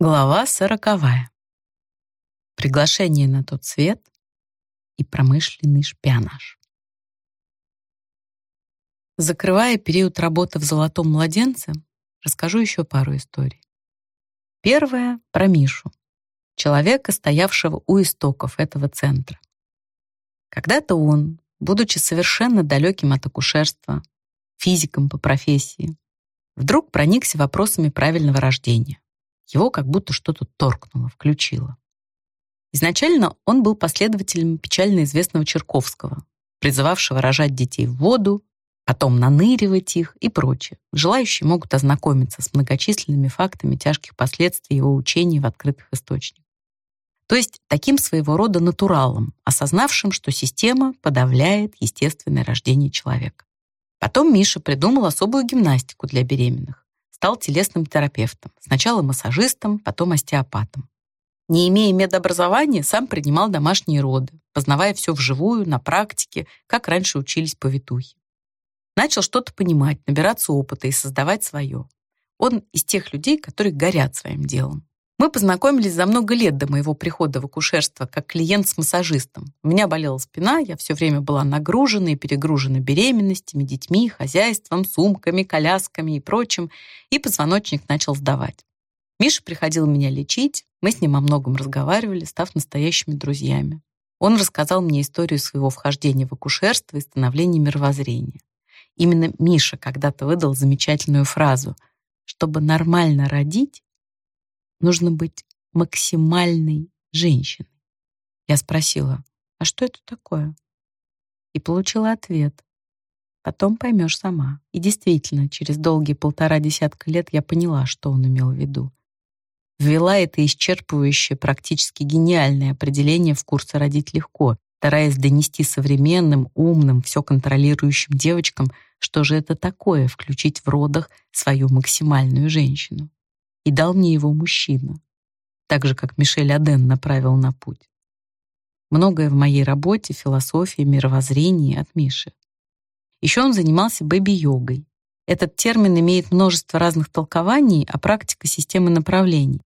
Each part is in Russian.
Глава сороковая. Приглашение на тот свет и промышленный шпионаж. Закрывая период работы в «Золотом младенце», расскажу еще пару историй. Первая — про Мишу, человека, стоявшего у истоков этого центра. Когда-то он, будучи совершенно далеким от акушерства, физиком по профессии, вдруг проникся вопросами правильного рождения его как будто что-то торкнуло, включило. Изначально он был последователем печально известного Черковского, призывавшего рожать детей в воду, потом наныривать их и прочее. Желающие могут ознакомиться с многочисленными фактами тяжких последствий его учений в открытых источниках. То есть таким своего рода натуралом, осознавшим, что система подавляет естественное рождение человека. Потом Миша придумал особую гимнастику для беременных стал телесным терапевтом. Сначала массажистом, потом остеопатом. Не имея медобразования, сам принимал домашние роды, познавая все вживую, на практике, как раньше учились повитухи. Начал что-то понимать, набираться опыта и создавать свое. Он из тех людей, которые горят своим делом. Мы познакомились за много лет до моего прихода в акушерство как клиент с массажистом. У меня болела спина, я все время была нагружена и перегружена беременностями, детьми, хозяйством, сумками, колясками и прочим, и позвоночник начал сдавать. Миша приходил меня лечить, мы с ним о многом разговаривали, став настоящими друзьями. Он рассказал мне историю своего вхождения в акушерство и становления мировоззрения. Именно Миша когда-то выдал замечательную фразу «Чтобы нормально родить, нужно быть максимальной женщиной. Я спросила, а что это такое? И получила ответ. Потом поймешь сама. И действительно, через долгие полтора десятка лет я поняла, что он имел в виду. Ввела это исчерпывающее, практически гениальное определение в курсы «Родить легко», стараясь донести современным, умным, все контролирующим девочкам, что же это такое включить в родах свою максимальную женщину и дал мне его мужчина, так же, как Мишель Аден направил на путь. Многое в моей работе, философии, мировоззрении от Миши. Еще он занимался бэби-йогой. Этот термин имеет множество разных толкований, а практика — системы направлений.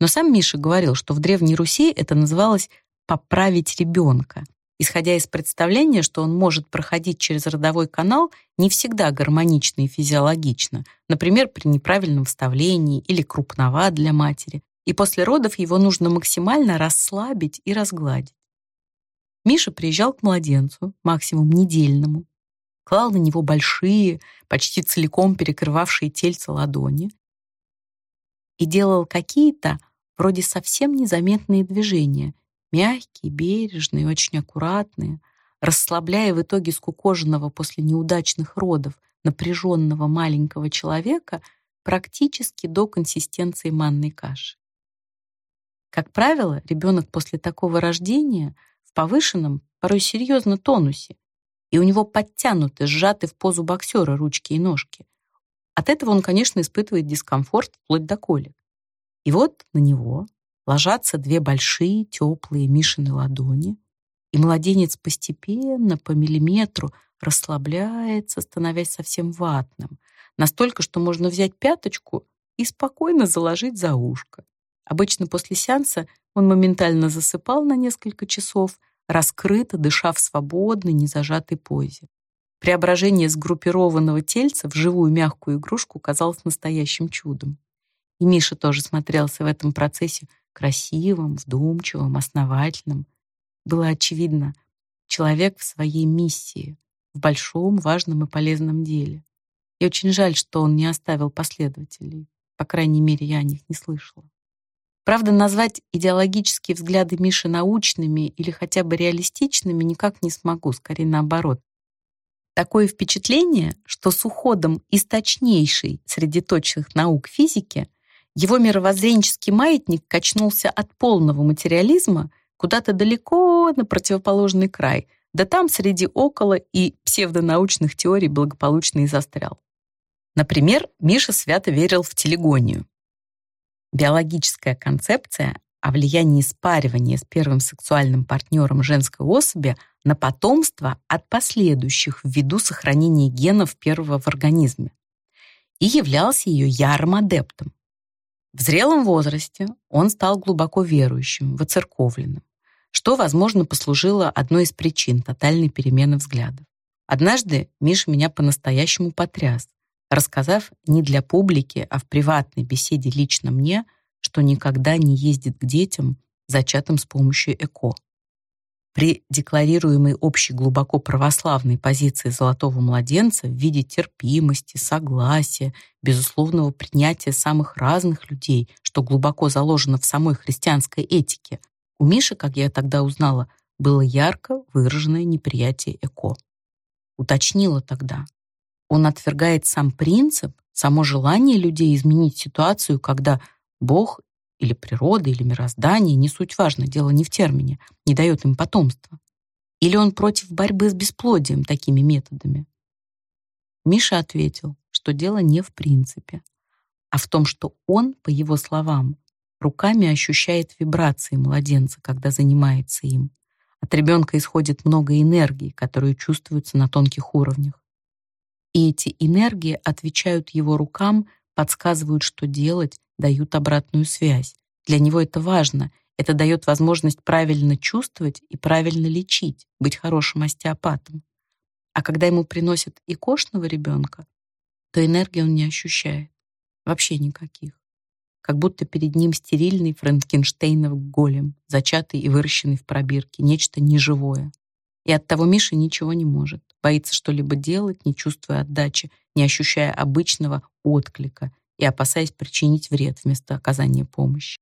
Но сам Миша говорил, что в Древней Руси это называлось «поправить ребенка», исходя из представления, что он может проходить через родовой канал не всегда гармонично и физиологично, например, при неправильном вставлении или крупноват для матери, и после родов его нужно максимально расслабить и разгладить. Миша приезжал к младенцу, максимум недельному, клал на него большие, почти целиком перекрывавшие тельце ладони и делал какие-то вроде совсем незаметные движения, Мягкие, бережные, очень аккуратные, расслабляя в итоге скукоженного после неудачных родов напряженного маленького человека практически до консистенции манной каши. Как правило, ребенок после такого рождения в повышенном, порой серьезно тонусе, и у него подтянуты, сжаты в позу боксера ручки и ножки. От этого он, конечно, испытывает дискомфорт вплоть до колик. И вот на него, ложатся две большие теплые Мишины ладони, и младенец постепенно, по миллиметру, расслабляется, становясь совсем ватным, настолько, что можно взять пяточку и спокойно заложить за ушко. Обычно после сеанса он моментально засыпал на несколько часов, раскрыто, дыша в свободной, незажатой позе. Преображение сгруппированного тельца в живую мягкую игрушку казалось настоящим чудом. И Миша тоже смотрелся в этом процессе красивым, вдумчивым, основательным. Было очевидно, человек в своей миссии, в большом, важном и полезном деле. И очень жаль, что он не оставил последователей. По крайней мере, я о них не слышала. Правда, назвать идеологические взгляды Миши научными или хотя бы реалистичными никак не смогу, скорее наоборот. Такое впечатление, что с уходом из точнейшей среди точных наук физики его мировоззренческий маятник качнулся от полного материализма куда-то далеко на противоположный край, да там среди около и псевдонаучных теорий благополучно и застрял. Например, Миша свято верил в телегонию. Биологическая концепция о влиянии спаривания с первым сексуальным партнером женской особи на потомство от последующих ввиду сохранения генов первого в организме и являлся ее ярым адептом. В зрелом возрасте он стал глубоко верующим, воцерковленным, что, возможно, послужило одной из причин тотальной перемены взглядов. Однажды Миша меня по-настоящему потряс, рассказав не для публики, а в приватной беседе лично мне, что никогда не ездит к детям, зачатым с помощью ЭКО. При декларируемой общей глубоко православной позиции золотого младенца в виде терпимости, согласия, безусловного принятия самых разных людей, что глубоко заложено в самой христианской этике, у Миши, как я тогда узнала, было ярко выраженное неприятие ЭКО. Уточнила тогда. Он отвергает сам принцип, само желание людей изменить ситуацию, когда Бог или природа, или мироздание, не суть важно, дело не в термине, не дает им потомства. Или он против борьбы с бесплодием такими методами? Миша ответил, что дело не в принципе, а в том, что он, по его словам, руками ощущает вибрации младенца, когда занимается им. От ребенка исходит много энергии, которую чувствуется на тонких уровнях. И эти энергии отвечают его рукам, подсказывают, что делать, дают обратную связь. Для него это важно. Это дает возможность правильно чувствовать и правильно лечить, быть хорошим остеопатом. А когда ему приносят и кошного ребенка, то энергии он не ощущает. Вообще никаких. Как будто перед ним стерильный Франкенштейнов голем, зачатый и выращенный в пробирке, нечто неживое. И от того Миша ничего не может. Боится что-либо делать, не чувствуя отдачи, не ощущая обычного отклика, и опасаясь причинить вред вместо оказания помощи.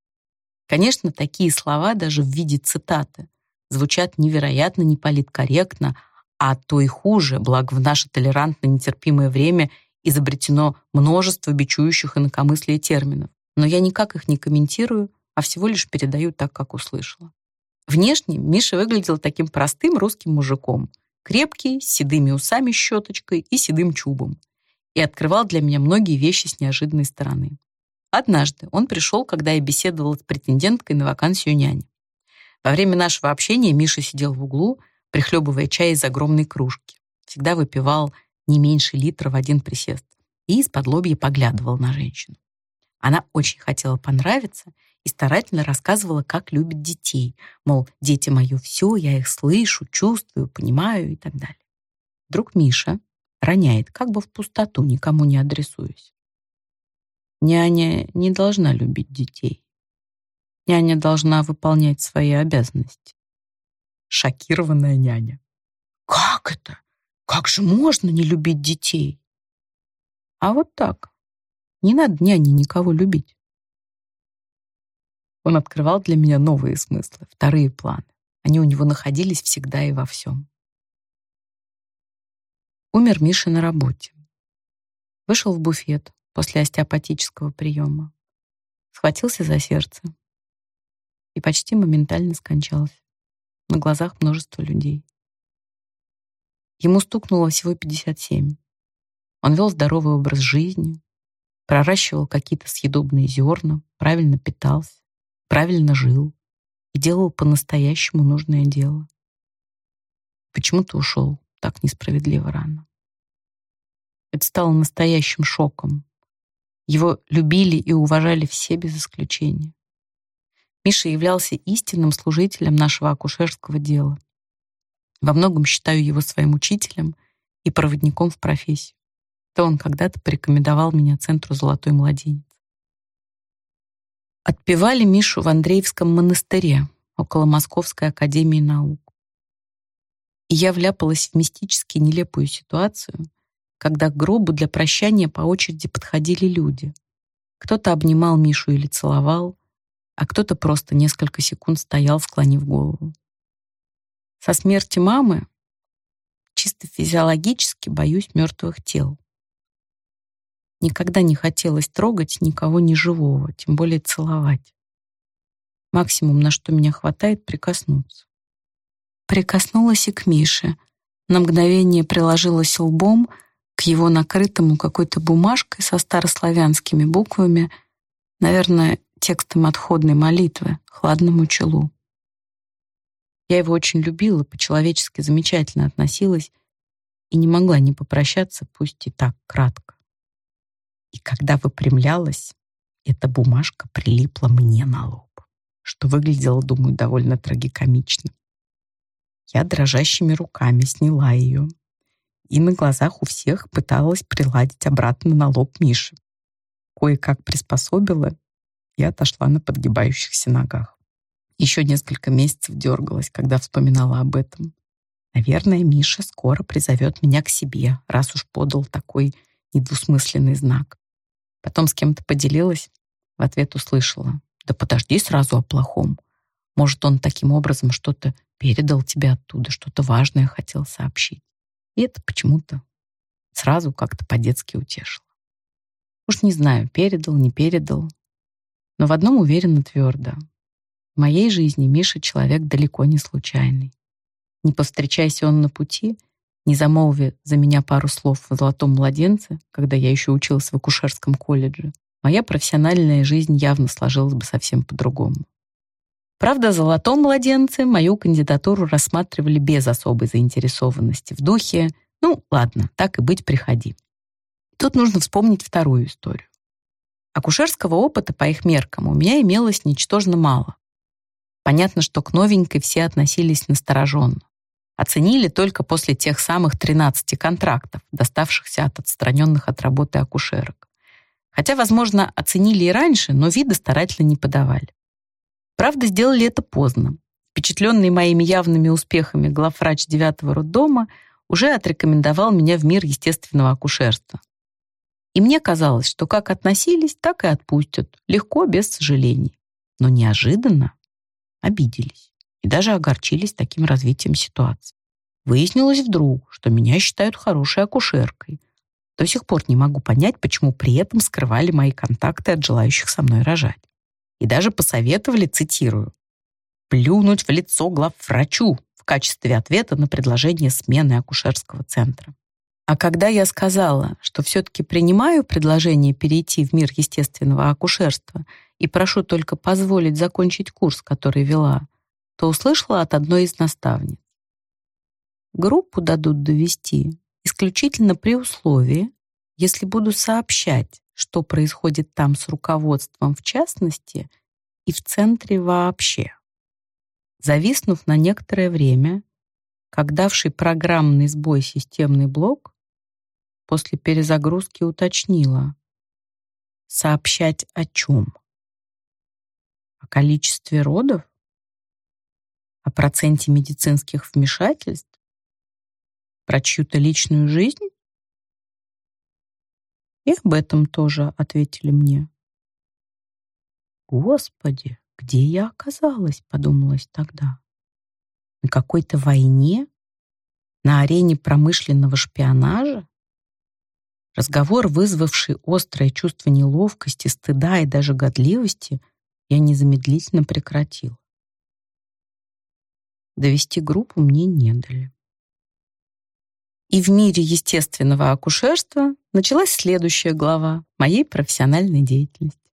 Конечно, такие слова даже в виде цитаты звучат невероятно неполиткорректно, а то и хуже, благо в наше толерантно нетерпимое время изобретено множество бичующих инакомыслия терминов. Но я никак их не комментирую, а всего лишь передаю так, как услышала. Внешне Миша выглядел таким простым русским мужиком, крепкий, с седыми усами щеточкой и седым чубом и открывал для меня многие вещи с неожиданной стороны. Однажды он пришел, когда я беседовала с претенденткой на вакансию няни. Во время нашего общения Миша сидел в углу, прихлебывая чай из огромной кружки. Всегда выпивал не меньше литра в один присест и из-под лобья поглядывал на женщину. Она очень хотела понравиться и старательно рассказывала, как любит детей. Мол, дети мое все, я их слышу, чувствую, понимаю и так далее. Вдруг Миша роняет как бы в пустоту, никому не адресуясь. Няня не должна любить детей. Няня должна выполнять свои обязанности. Шокированная няня. Как это? Как же можно не любить детей? А вот так. Не надо няне никого любить. Он открывал для меня новые смыслы, вторые планы. Они у него находились всегда и во всем. Умер Миша на работе. Вышел в буфет после остеопатического приема. Схватился за сердце. И почти моментально скончался. На глазах множества людей. Ему стукнуло всего 57. Он вел здоровый образ жизни, проращивал какие-то съедобные зерна, правильно питался, правильно жил и делал по-настоящему нужное дело. Почему-то ушел так несправедливо рано. Это стало настоящим шоком. Его любили и уважали все без исключения. Миша являлся истинным служителем нашего акушерского дела. Во многом считаю его своим учителем и проводником в профессию. То он когда-то порекомендовал меня Центру «Золотой младенец». Отпевали Мишу в Андреевском монастыре около Московской академии наук. И я вляпалась в мистически нелепую ситуацию, когда к гробу для прощания по очереди подходили люди. Кто-то обнимал Мишу или целовал, а кто-то просто несколько секунд стоял, склонив голову. Со смерти мамы чисто физиологически боюсь мертвых тел. Никогда не хотелось трогать никого неживого, тем более целовать. Максимум, на что меня хватает, прикоснуться. Прикоснулась и к Мише. На мгновение приложилась лбом к его накрытому какой-то бумажкой со старославянскими буквами, наверное, текстом отходной молитвы, хладному челу. Я его очень любила, по-человечески замечательно относилась и не могла не попрощаться, пусть и так кратко. И когда выпрямлялась, эта бумажка прилипла мне на лоб, что выглядело, думаю, довольно трагикомично. Я дрожащими руками сняла ее и на глазах у всех пыталась приладить обратно на лоб Миши. Кое-как приспособила и отошла на подгибающихся ногах. Еще несколько месяцев дергалась, когда вспоминала об этом. Наверное, Миша скоро призовет меня к себе, раз уж подал такой недвусмысленный знак. Потом с кем-то поделилась, в ответ услышала. «Да подожди сразу о плохом. Может, он таким образом что-то передал тебе оттуда, что-то важное хотел сообщить». И это почему-то сразу как-то по-детски утешило. Уж не знаю, передал, не передал, но в одном уверена твердо. В моей жизни Миша человек далеко не случайный. Не повстречайся он на пути, не замолви за меня пару слов в «Золотом младенце», когда я еще училась в акушерском колледже, моя профессиональная жизнь явно сложилась бы совсем по-другому. Правда, «Золотом младенце» мою кандидатуру рассматривали без особой заинтересованности, в духе «ну, ладно, так и быть, приходи». Тут нужно вспомнить вторую историю. Акушерского опыта по их меркам у меня имелось ничтожно мало. Понятно, что к новенькой все относились настороженно оценили только после тех самых 13 контрактов, доставшихся от отстраненных от работы акушерок. Хотя, возможно, оценили и раньше, но вида старательно не подавали. Правда, сделали это поздно. Впечатленный моими явными успехами главврач девятого роддома уже отрекомендовал меня в мир естественного акушерства. И мне казалось, что как относились, так и отпустят, легко, без сожалений. Но неожиданно обиделись и даже огорчились таким развитием ситуации. Выяснилось вдруг, что меня считают хорошей акушеркой. До сих пор не могу понять, почему при этом скрывали мои контакты от желающих со мной рожать. И даже посоветовали, цитирую, «плюнуть в лицо главврачу» в качестве ответа на предложение смены акушерского центра. А когда я сказала, что все-таки принимаю предложение перейти в мир естественного акушерства и прошу только позволить закончить курс, который вела, то услышала от одной из наставниц. Группу дадут довести исключительно при условии, если буду сообщать, что происходит там с руководством в частности и в центре вообще. Зависнув на некоторое время, как давший программный сбой системный блок, после перезагрузки уточнила, сообщать о чем? О количестве родов? о проценте медицинских вмешательств? Про чью-то личную жизнь? И об этом тоже ответили мне. Господи, где я оказалась, подумалось тогда. На какой-то войне? На арене промышленного шпионажа? Разговор, вызвавший острое чувство неловкости, стыда и даже годливости, я незамедлительно прекратил. Довести группу мне не дали. И в мире естественного акушерства началась следующая глава моей профессиональной деятельности.